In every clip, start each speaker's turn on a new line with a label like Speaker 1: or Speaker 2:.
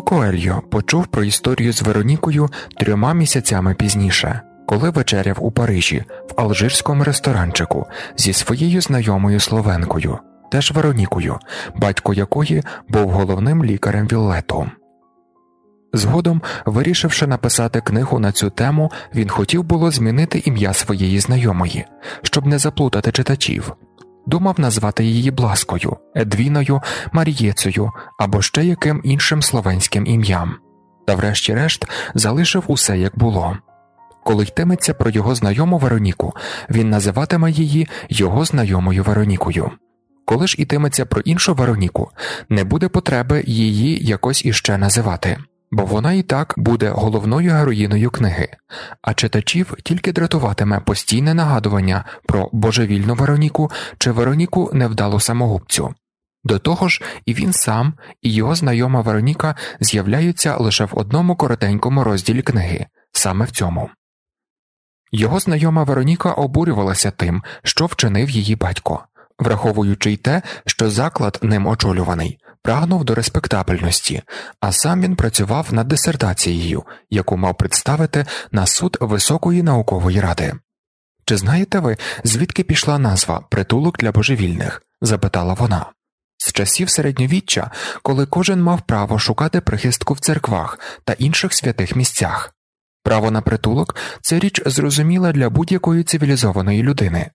Speaker 1: Пауло Коельо почув про історію з Веронікою трьома місяцями пізніше, коли вечеряв у Парижі в алжирському ресторанчику зі своєю знайомою словенкою, теж Веронікою, батько якої був головним лікарем Віллету. Згодом, вирішивши написати книгу на цю тему, він хотів було змінити ім'я своєї знайомої, щоб не заплутати читачів. Думав назвати її Бласкою, Едвіною, Марієцею або ще яким іншим словенським ім'ям, та, врешті-решт, залишив усе як було. Коли йтиметься про його знайому Вероніку, він називатиме її його знайомою Веронікою. Коли ж ітиметься про іншу Вероніку, не буде потреби її якось іще називати бо вона і так буде головною героїною книги, а читачів тільки дратуватиме постійне нагадування про божевільну Вероніку чи Вероніку невдалу самогубцю. До того ж, і він сам, і його знайома Вероніка з'являються лише в одному коротенькому розділі книги, саме в цьому. Його знайома Вероніка обурювалася тим, що вчинив її батько, враховуючи й те, що заклад ним очолюваний, прагнув до респектабельності, а сам він працював над дисертацією, яку мав представити на суд Високої наукової ради. Чи знаєте ви, звідки пішла назва притулок для божевільних? запитала вона. З часів середньовіччя, коли кожен мав право шукати прихистку в церквах та інших святих місцях. Право на притулок це річ зрозуміла для будь-якої цивілізованої людини.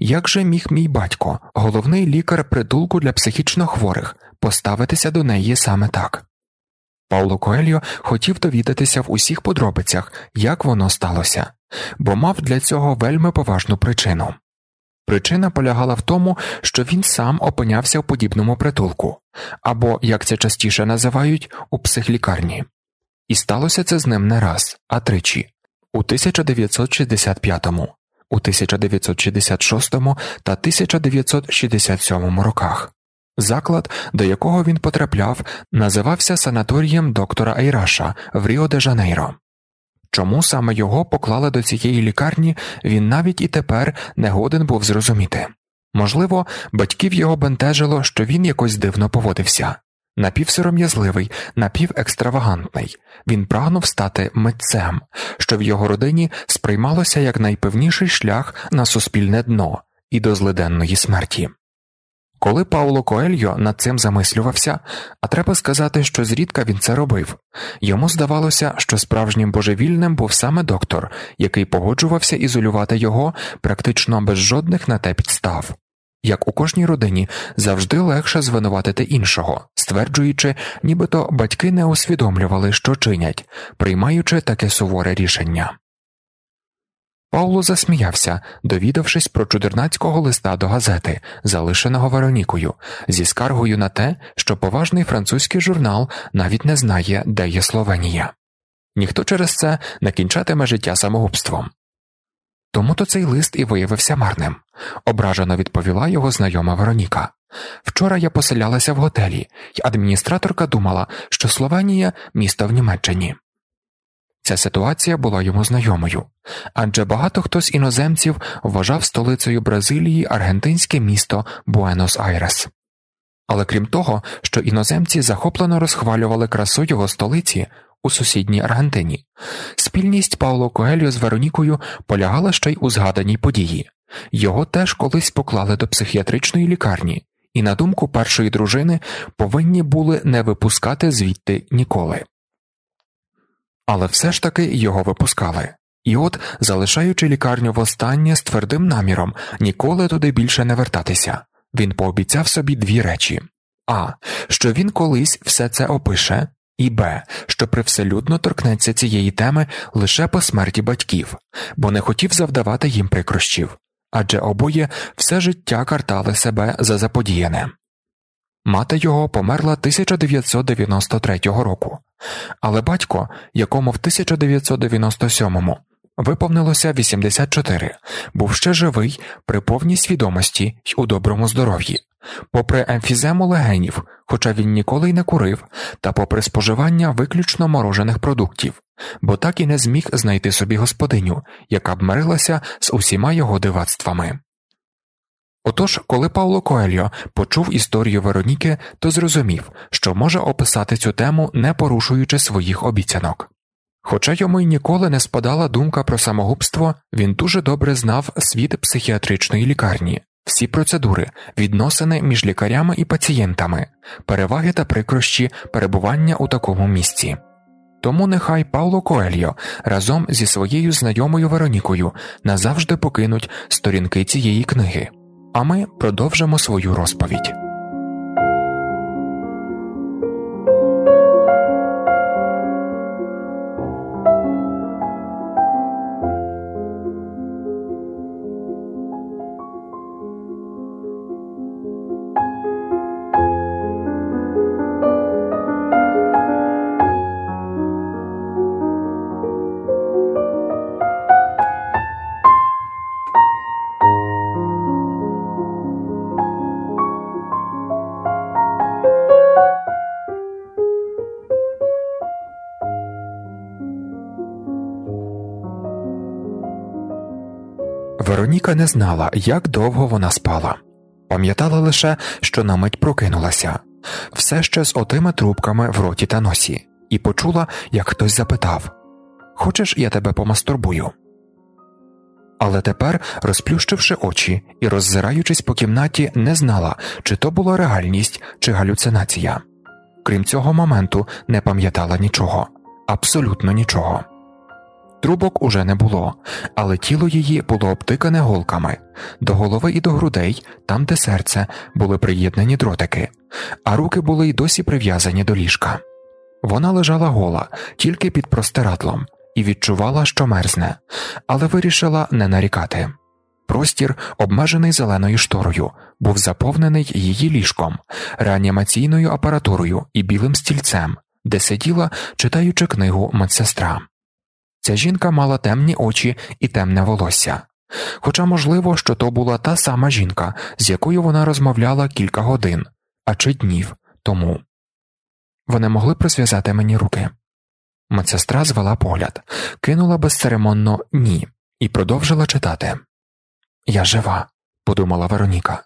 Speaker 1: Як же міг мій батько, головний лікар притулку для психічно хворих, поставитися до неї саме так? Пауло Коельо хотів довідатися в усіх подробицях, як воно сталося, бо мав для цього вельми поважну причину. Причина полягала в тому, що він сам опинявся в подібному притулку, або, як це частіше називають, у психлікарні, і сталося це з ним не раз, а тричі у 1965-му, у 1966 та 1967 роках. Заклад, до якого він потрапляв, називався санаторієм доктора Айраша в Ріо де Жанейро. Чому саме його поклали до цієї лікарні, він навіть і тепер не годен був зрозуміти. Можливо, батьків його бентежило, що він якось дивно поводився напівсором'язливий, напівекстравагантний, він прагнув стати митцем, що в його родині сприймалося як найпевніший шлях на суспільне дно і до злиденної смерті. Коли Пауло Коельо над цим замислювався, а треба сказати, що зрідка він це робив, йому здавалося, що справжнім божевільним був саме доктор, який погоджувався ізолювати його практично без жодних на те підстав. Як у кожній родині завжди легше звинуватити іншого, стверджуючи, нібито батьки не усвідомлювали, що чинять, приймаючи таке суворе рішення. Пауло засміявся, довідавшись про чудернацького листа до газети, залишеного Веронікою, зі скаргою на те, що поважний французький журнал навіть не знає, де є Словенія. Ніхто через це не кінчатиме життя самогубством. Тому то цей лист і виявився марним, ображено відповіла його знайома Вероніка. Вчора я поселялася в готелі, і адміністраторка думала, що Словенія місто в Німеччині. Ця ситуація була йому знайомою, адже багато хто з іноземців вважав столицею Бразилії аргентинське місто Буенос Айрес. Але крім того, що іноземці захоплено розхвалювали красу його столиці, у сусідній Аргентині. Спільність Пауло Коельо з Веронікою полягала ще й у згаданій події його теж колись поклали до психіатричної лікарні, і, на думку першої дружини, повинні були не випускати звідти ніколи. Але все ж таки його випускали. І от, залишаючи лікарню востаннє з твердим наміром ніколи туди більше не вертатися, він пообіцяв собі дві речі а. Що він колись все це опише, і Б, що привселюдно торкнеться цієї теми лише по смерті батьків, бо не хотів завдавати їм прикрощів, адже обоє все життя картали себе за заподіяне. Мати його померла 1993 року, але батько, якому в 1997-му виповнилося 84, був ще живий при повній свідомості й у доброму здоров'ї, попри емфізему легенів, хоча він ніколи й не курив, та попри споживання виключно морожених продуктів, бо так і не зміг знайти собі господиню, яка б мирилася з усіма його дивацтвами. Отож, коли Павло Коельо почув історію Вероніки, то зрозумів, що може описати цю тему, не порушуючи своїх обіцянок. Хоча йому й ніколи не спадала думка про самогубство, він дуже добре знав світ психіатричної лікарні, всі процедури, відносини між лікарями і пацієнтами, переваги та прикрощі перебування у такому місці. Тому нехай Павло Коельо разом зі своєю знайомою Веронікою назавжди покинуть сторінки цієї книги, а ми продовжимо свою розповідь. Вероніка не знала, як довго вона спала, пам'ятала лише, що на мить прокинулася, все ще з отими трубками в роті та носі, і почула, як хтось запитав Хочеш, я тебе помастурбую? Але тепер, розплющивши очі і роззираючись по кімнаті, не знала, чи то була реальність, чи галюцинація. Крім цього моменту, не пам'ятала нічого, абсолютно нічого. Трубок уже не було, але тіло її було обтикане голками, до голови і до грудей, там, де серце, були приєднані дротики, а руки були й досі прив'язані до ліжка. Вона лежала гола, тільки під простирадлом, і відчувала, що мерзне, але вирішила не нарікати. Простір, обмежений зеленою шторою, був заповнений її ліжком, реанімаційною апаратурою і білим стільцем, де сиділа, читаючи книгу медсестра. Ця жінка мала темні очі і темне волосся, хоча можливо, що то була та сама жінка, з якою вона розмовляла кілька годин, а чи днів тому. Вони могли призв'язати мені руки. Медсестра звела погляд, кинула безцеремонно ні і продовжила читати. Я жива, подумала Вероніка.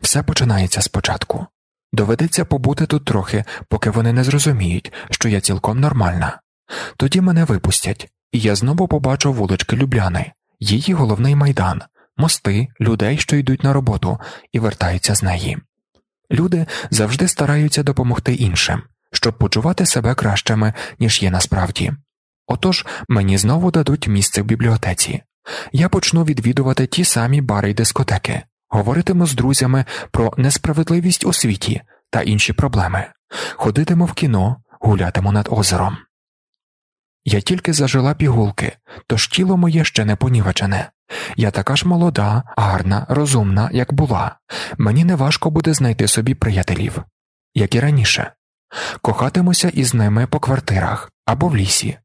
Speaker 1: Все починається спочатку. Доведеться побути тут трохи, поки вони не зрозуміють, що я цілком нормальна. Тоді мене випустять, я знову побачу вулички Любляни, її головний майдан, мости, людей, що йдуть на роботу і вертаються з неї. Люди завжди стараються допомогти іншим, щоб почувати себе кращими, ніж є насправді. Отож мені знову дадуть місце в бібліотеці. Я почну відвідувати ті самі бари й дискотеки, говоритиму з друзями про несправедливість у світі та інші проблеми, ходитиму в кіно, гулятиму над озером. Я тільки зажила пігулки, тож тіло моє ще не понівечене. Я така ж молода, гарна, розумна, як була. Мені не важко буде знайти собі приятелів, як і раніше. Кохатимуся із ними по квартирах або в лісі,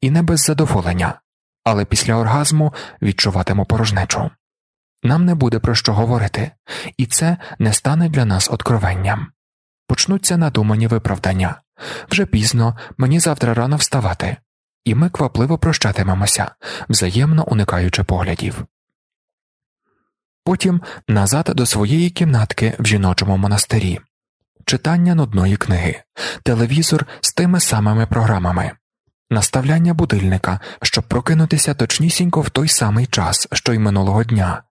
Speaker 1: і не без задоволення, але після оргазму відчуватиму порожнечу. Нам не буде про що говорити, і це не стане для нас откровенням. Почнуться надумані виправдання вже пізно, мені завтра рано вставати і ми квапливо прощатимемося, взаємно уникаючи поглядів. Потім назад до своєї кімнатки в жіночому монастирі, читання нудної книги, телевізор з тими самими програмами, наставляння будильника, щоб прокинутися точнісінько в той самий час, що й минулого дня,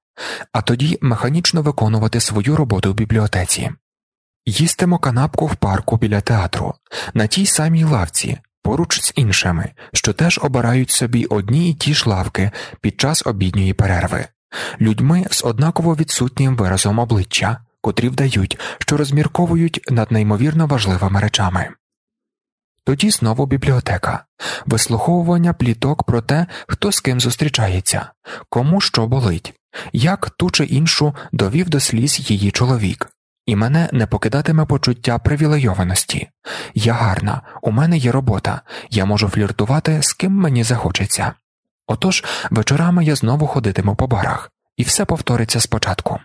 Speaker 1: а тоді механічно виконувати свою роботу в бібліотеці. Їстимо канапку в парку біля театру, на тій самій лавці, поруч з іншими, що теж обирають собі одні й ті ж лавки під час обідньої перерви, людьми з однаково відсутнім виразом обличчя, котрі вдають, що розмірковують над неймовірно важливими речами. Тоді знову бібліотека, вислуховування пліток про те, хто з ким зустрічається, кому що болить, як ту чи іншу довів до сліз її чоловік, і мене не покидатиме почуття привілейованості. Я гарна, у мене є робота, я можу фліртувати з ким мені захочеться. Отож вечорами я знову ходитиму по барах, і все повториться спочатку.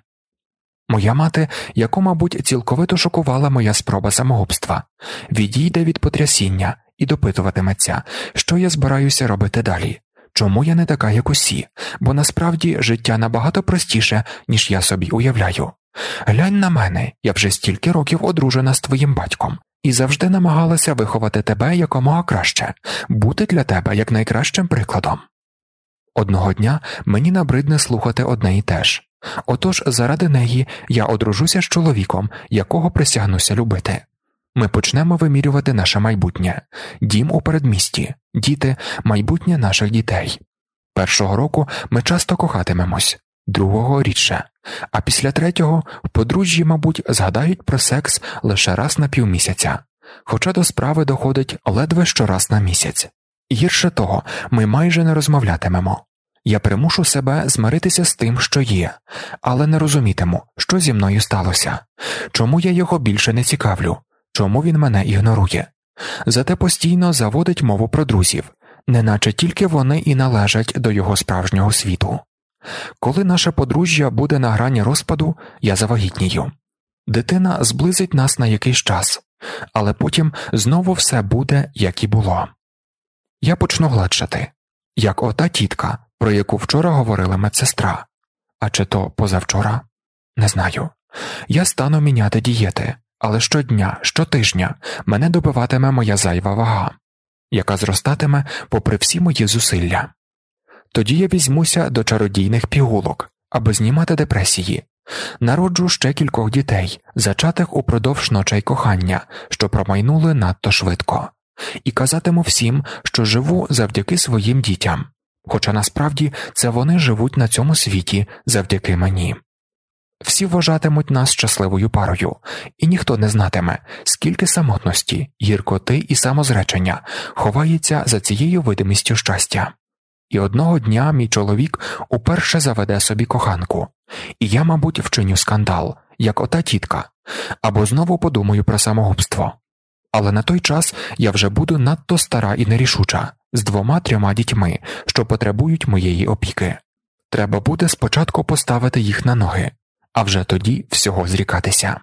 Speaker 1: Моя мати, яку, мабуть, цілковито шокувала моя спроба самогубства, відійде від потрясіння і допитуватиметься, що я збираюся робити далі, чому я не така, як усі, бо насправді життя набагато простіше, ніж я собі уявляю. Глянь на мене, я вже стільки років одружена з твоїм батьком, і завжди намагалася виховати тебе якомога краще, бути для тебе як найкращим прикладом. Одного дня мені набридне слухати одне і те ж. Отож заради неї я одружуся з чоловіком, якого присягнуся любити. Ми почнемо вимірювати наше майбутнє, дім у передмісті, діти, майбутнє наших дітей. Першого року ми часто кохатимемось, другого рідше, а після третього в подружжі, мабуть, згадають про секс лише раз на півмісяця, хоча до справи доходить ледве щораз на місяць. Гірше того, ми майже не розмовлятимемо. Я примушу себе змиритися з тим, що є, але не розумітиму, що зі мною сталося, чому я його більше не цікавлю, чому він мене ігнорує. Зате постійно заводить мову про друзів, неначе тільки вони і належать до його справжнього світу. Коли наше подружжя буде на грані розпаду, я завагітнію. Дитина зблизить нас на якийсь час, але потім знову все буде, як і було. Я почну гладшати, як ота тітка, про яку вчора говорила медсестра, а чи то позавчора не знаю. Я стану міняти дієти, але щодня, щотижня мене добиватиме моя зайва вага, яка зростатиме попри всі мої зусилля. Тоді я візьмуся до чародійних пігулок, аби знімати депресії, народжу ще кількох дітей, зачатих упродовж ночей кохання, що промайнули надто швидко, і казатиму всім, що живу завдяки своїм дітям, хоча насправді це вони живуть на цьому світі завдяки мені. Всі вважатимуть нас щасливою парою, і ніхто не знатиме, скільки самотності, гіркоти і самозречення ховається за цією видимістю щастя. І одного дня мій чоловік уперше заведе собі коханку, і я, мабуть, вчиню скандал, як ота тітка, або знову подумаю про самогубство. Але на той час я вже буду надто стара і нерішуча, з двома трьома дітьми, що потребують моєї опіки. Треба буде спочатку поставити їх на ноги, а вже тоді всього зрікатися.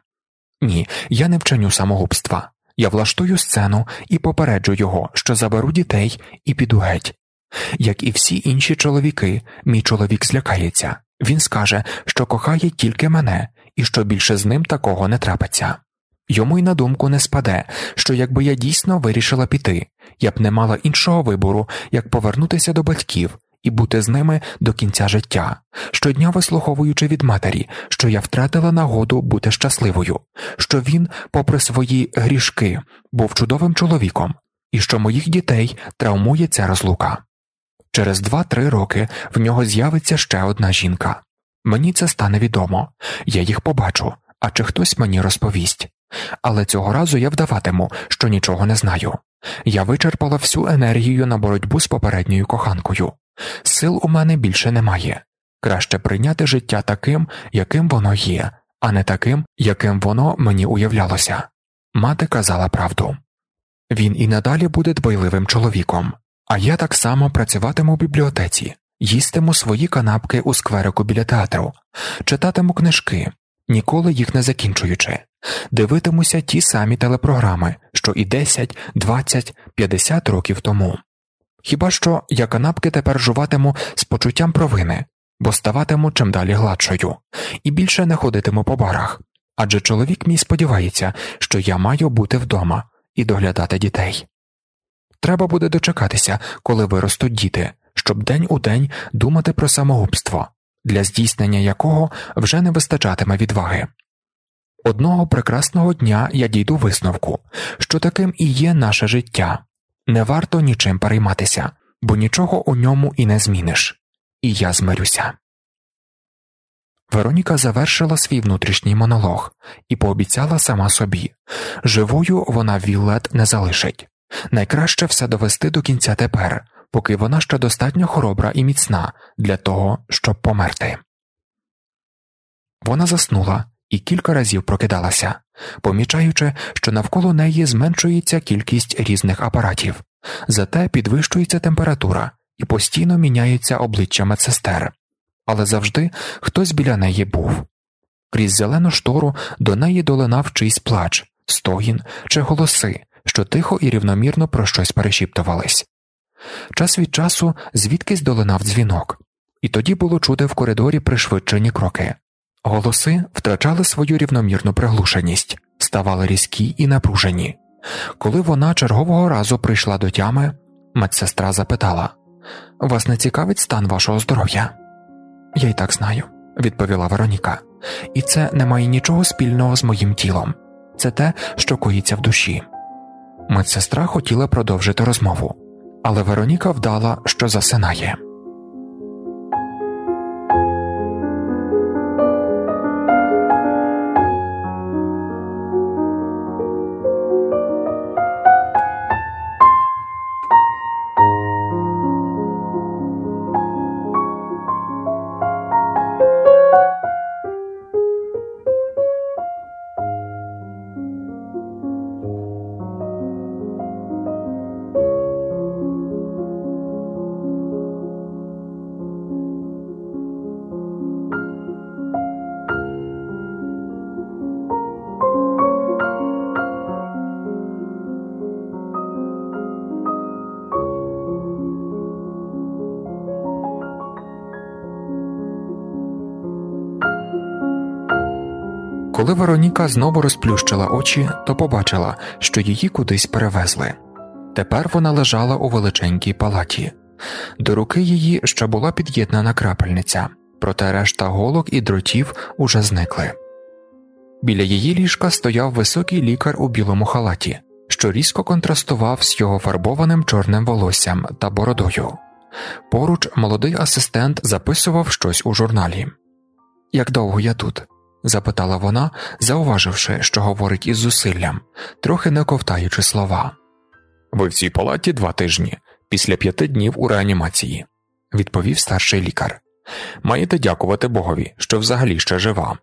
Speaker 1: Ні, я не вчиню самогубства. Я влаштую сцену і попереджу його, що заберу дітей і піду геть. Як і всі інші чоловіки, мій чоловік злякається він скаже, що кохає тільки мене і що більше з ним такого не трапиться. Йому й на думку не спаде, що якби я дійсно вирішила піти, я б не мала іншого вибору, як повернутися до батьків і бути з ними до кінця життя, щодня вислуховуючи від матері, що я втратила нагоду бути щасливою, що він, попри свої грішки, був чудовим чоловіком, і що моїх дітей травмує ця розлука. Через два-три роки в нього з'явиться ще одна жінка. Мені це стане відомо, я їх побачу, а чи хтось мені розповість. Але цього разу я вдаватиму, що нічого не знаю. Я вичерпала всю енергію на боротьбу з попередньою коханкою. Сил у мене більше немає. Краще прийняти життя таким, яким воно є, а не таким, яким воно мені уявлялося. Мати казала правду. Він і надалі буде дбайливим чоловіком, а я так само працюватиму в бібліотеці, їстиму свої канапки у скверику біля театру, читатиму книжки, ніколи їх не закінчуючи, дивитимуся ті самі телепрограми, що і 10, 20, 50 років тому. Хіба що я канапки тепер жуватиму з почуттям провини, бо ставатиму чим далі гладшою, і більше не ходитиму по барах, адже чоловік мій сподівається, що я маю бути вдома і доглядати дітей. Треба буде дочекатися, коли виростуть діти, щоб день у день думати про самогубство, для здійснення якого вже не вистачатиме відваги. Одного прекрасного дня я дійду висновку, що таким і є наше життя не варто нічим перейматися, бо нічого у ньому і не зміниш, і я змирюся. Вероніка завершила свій внутрішній монолог і пообіцяла сама собі живою вона Віллет не залишить найкраще все довести до кінця тепер, поки вона ще достатньо хоробра і міцна для того, щоб померти. Вона заснула і кілька разів прокидалася, помічаючи, що навколо неї зменшується кількість різних апаратів, зате підвищується температура і постійно міняється обличчя медсестер, але завжди хтось біля неї був. Крізь зелену штору до неї долинав чийсь плач, стогін чи голоси, що тихо і рівномірно про щось перешіптувались. Час від часу звідкись долинав дзвінок, і тоді було чути в коридорі пришвидшені кроки. Голоси втрачали свою рівномірну приглушеність, ставали різкі і напружені. Коли вона чергового разу прийшла до тями, медсестра запитала Вас не цікавить стан вашого здоров'я? Я й так знаю, відповіла Вероніка, і це не має нічого спільного з моїм тілом, це те, що коїться в душі. Медсестра хотіла продовжити розмову, але Вероніка вдала, що засинає. Коли Вероніка знову розплющила очі, то побачила, що її кудись перевезли. Тепер вона лежала у величенькій палаті. До руки її ще була під'єднана крапельниця, проте решта голок і дротів уже зникли. Біля її ліжка стояв високий лікар у білому халаті, що різко контрастував з його фарбованим чорним волоссям та бородою. Поруч молодий асистент записував щось у журналі. Як довго я тут? Запитала вона, зауваживши, що говорить із зусиллям, трохи не ковтаючи слова. Ви в цій палаті два тижні, після п'яти днів у реанімації, відповів старший лікар. Маєте дякувати Богові, що взагалі ще жива.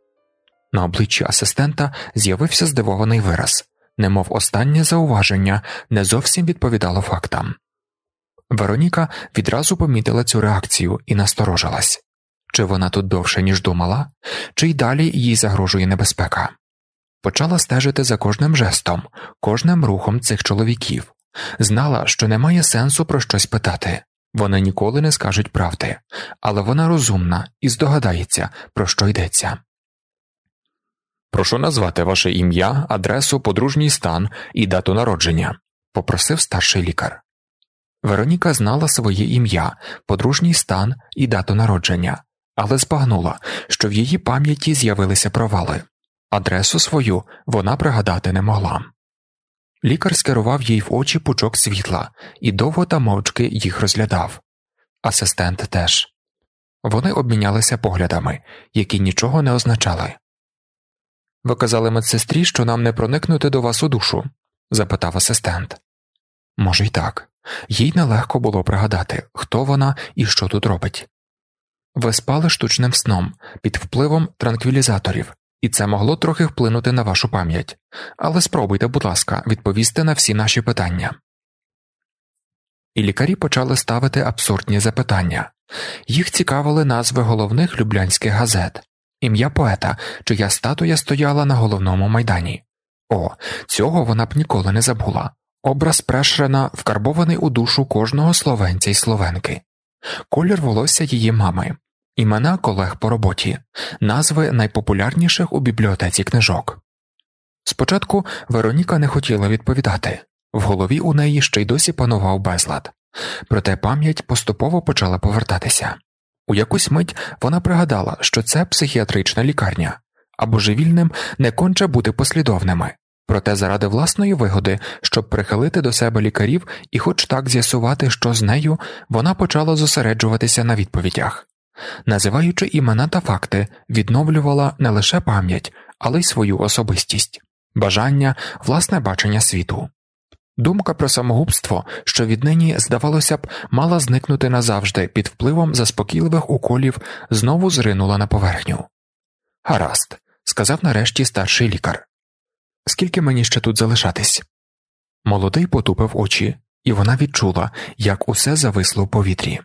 Speaker 1: На обличчі асистента з'явився здивований вираз, немов останнє зауваження не зовсім відповідало фактам. Вероніка відразу помітила цю реакцію і насторожилась. Чи вона тут довше, ніж думала, чи й далі їй загрожує небезпека. Почала стежити за кожним жестом, кожним рухом цих чоловіків, знала, що немає сенсу про щось питати, вони ніколи не скажуть правди, але вона розумна і здогадається, про що йдеться. Прошу назвати ваше ім'я, адресу, подружній стан і дату народження, попросив старший лікар. Вероніка знала своє ім'я, подружній стан і дату народження, але збагнула, що в її пам'яті з'явилися провали. Адресу свою вона пригадати не могла. Лікар скерував їй в очі пучок світла і довго та мовчки їх розглядав. Асистент теж. Вони обмінялися поглядами, які нічого не означали. Ви казали медсестрі, що нам не проникнути до вас у душу? запитав асистент. Може, й так. Їй нелегко було пригадати, хто вона і що тут робить. Ви спали штучним сном під впливом транквілізаторів, і це могло трохи вплинути на вашу пам'ять, але спробуйте, будь ласка, відповісти на всі наші питання. І лікарі почали ставити абсурдні запитання їх цікавили назви головних люблянських газет, ім'я поета, чия статуя стояла на головному майдані. О, цього вона б ніколи не забула. Образ Прешрена вкарбований у душу кожного словенця й словенки, колір волосся її мами, імена колег по роботі, назви найпопулярніших у бібліотеці книжок. Спочатку Вероніка не хотіла відповідати. В голові у неї ще й досі панував безлад, проте пам'ять поступово почала повертатися. У якусь мить вона пригадала, що це психіатрична лікарня, а божевільним не конче бути послідовними, проте заради власної вигоди, щоб прихилити до себе лікарів і, хоч так з'ясувати, що з нею, вона почала зосереджуватися на відповідях. Називаючи імена та факти, відновлювала не лише пам'ять, але й свою особистість, бажання, власне бачення світу. Думка про самогубство, що віднині, здавалося б, мала зникнути назавжди під впливом заспокійливих уколів, знову зринула на поверхню. Гаразд, сказав нарешті старший лікар. Скільки мені ще тут залишатись? Молодий потупив очі, і вона відчула, як усе зависло в повітрі.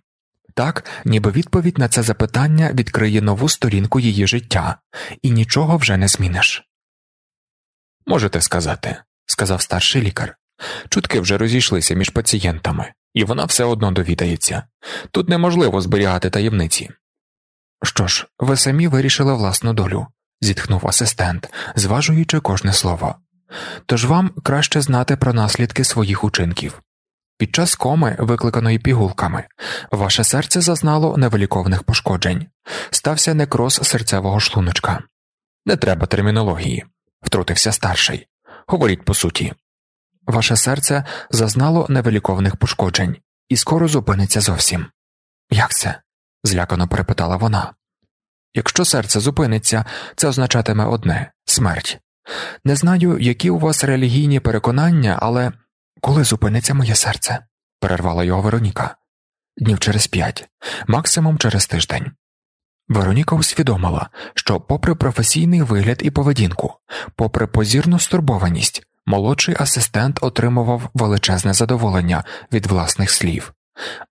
Speaker 1: Так, ніби відповідь на це запитання відкриє нову сторінку її життя, і нічого вже не зміниш. Можете сказати, сказав старший лікар, Чутки вже розійшлися між пацієнтами, і вона все одно довідається тут неможливо зберігати таємниці. Що ж, ви самі вирішили власну долю, зітхнув асистент, зважуючи кожне слово. Тож вам краще знати про наслідки своїх учинків. Під час коми, викликаної пігулками, ваше серце зазнало невиліковних пошкоджень, стався некроз серцевого шлуночка. Не треба термінології, втрутився старший. Говоріть по суті. Ваше серце зазнало невиліковних пошкоджень і скоро зупиниться зовсім. Як це? злякано перепитала вона. Якщо серце зупиниться, це означатиме одне смерть. Не знаю, які у вас релігійні переконання, але коли зупиниться моє серце, перервала його Вероніка. Днів через п'ять, максимум через тиждень. Вероніка усвідомила, що, попри професійний вигляд і поведінку, попри позірну стурбованість, молодший асистент отримував величезне задоволення від власних слів,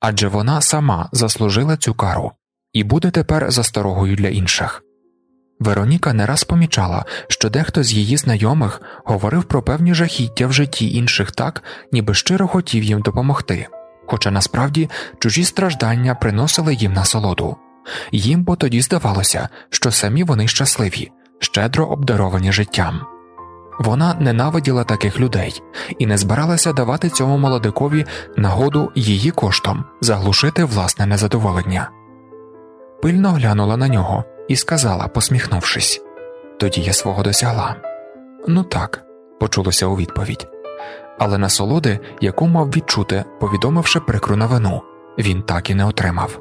Speaker 1: адже вона сама заслужила цю кару і буде тепер засторогою для інших. Вероніка не раз помічала, що дехто з її знайомих говорив про певні жахіття в житті інших так, ніби щиро хотів їм допомогти, хоча насправді чужі страждання приносили їм насолоду, їм бо тоді здавалося, що самі вони щасливі, щедро обдаровані життям. Вона ненавиділа таких людей і не збиралася давати цьому молодикові нагоду її коштом заглушити власне незадоволення. Пильно глянула на нього і сказала, посміхнувшись тоді я свого досягла. Ну так, почулося у відповідь, але насолоди, яку мав відчути, повідомивши прикру новину, він так і не отримав.